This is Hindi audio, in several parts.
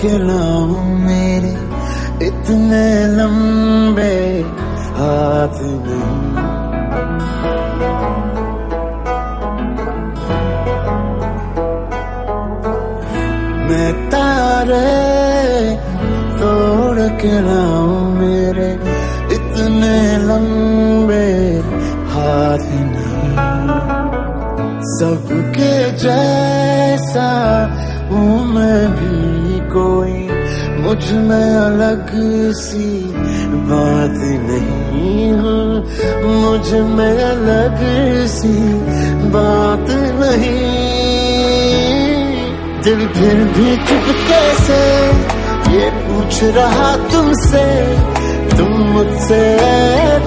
के लाऊं मेरे इतने लंबे हाथ नहीं। मैं तारे तोड़ के लाऊं मेरे इतने लंबे हाथ नहीं। सबके जैसा हूँ मैं भी कोई, मुझमें अलग सी बात नहीं हूँ। मुझमें अलग सी बात नहीं। दिल फिर भी चुप कैसे ये पूछ रहा तुमसे, तुम मुझसे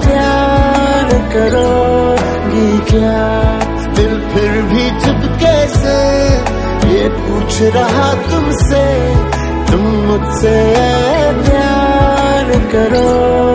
प्यार करोगी क्या? रहा तुमसे तुम मुझसे प्यार करोगी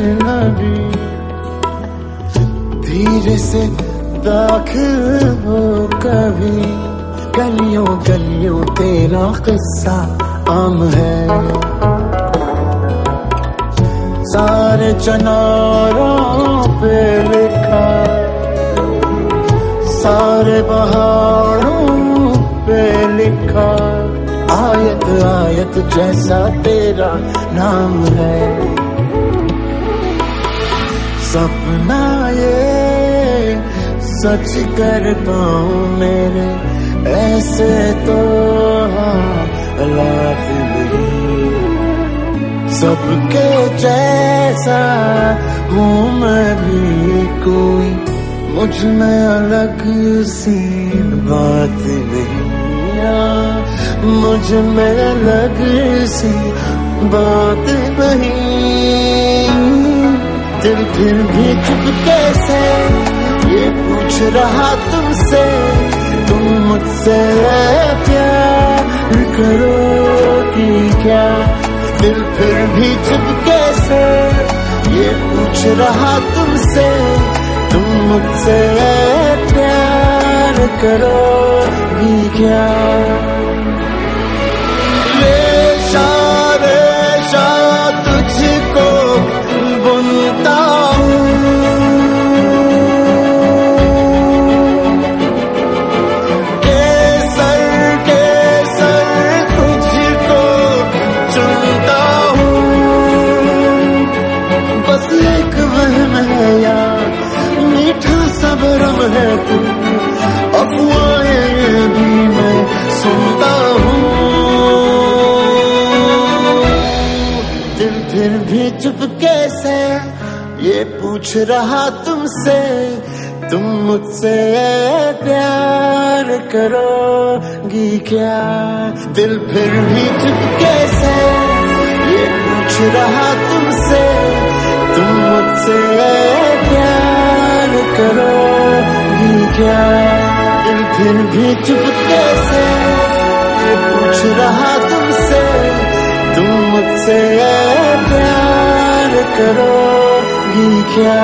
अजनबी धीरे से दाखिल हो कभी। गलियों गलियों तेरा किस्सा आम है। सारे चनारों पे लिखा। सारे पहाड़ों पे लिखा। आयत आयत जैसा तेरा नाम है। सपना ये, सच कर पाऊँ मेरे ऐसे तो हालात नहीं। सबके जैसा हूँ मैं भी कोई, मुझमें अलग सी बात नहीं मुझमें अलग सी बात नहीं। दिल फिर भी चुप कैसे? ये पूछ रहा तुमसे, तुम मुझसे प्यार करोगी क्या? दिल फिर भी चुप कैसे? ये पूछ रहा तुमसे, तुम मुझसे प्यार करोगी क्या? मीठा सबरम है तू, अफवाहें भी मैं सुनता हूँ। दिल फिर भी चुप कैसे, ये पूछ रहा तुमसे, तुम मुझसे प्यार करोगी क्या? दिल फिर भी चुप कैसे, ये पूछ रहा तुमसे, तुम मुझसे प्यार करोगी क्या दिल फिर भी चुप कैसे? पूछ रहा तुमसे तुम मुझसे प्यार करोगी क्या?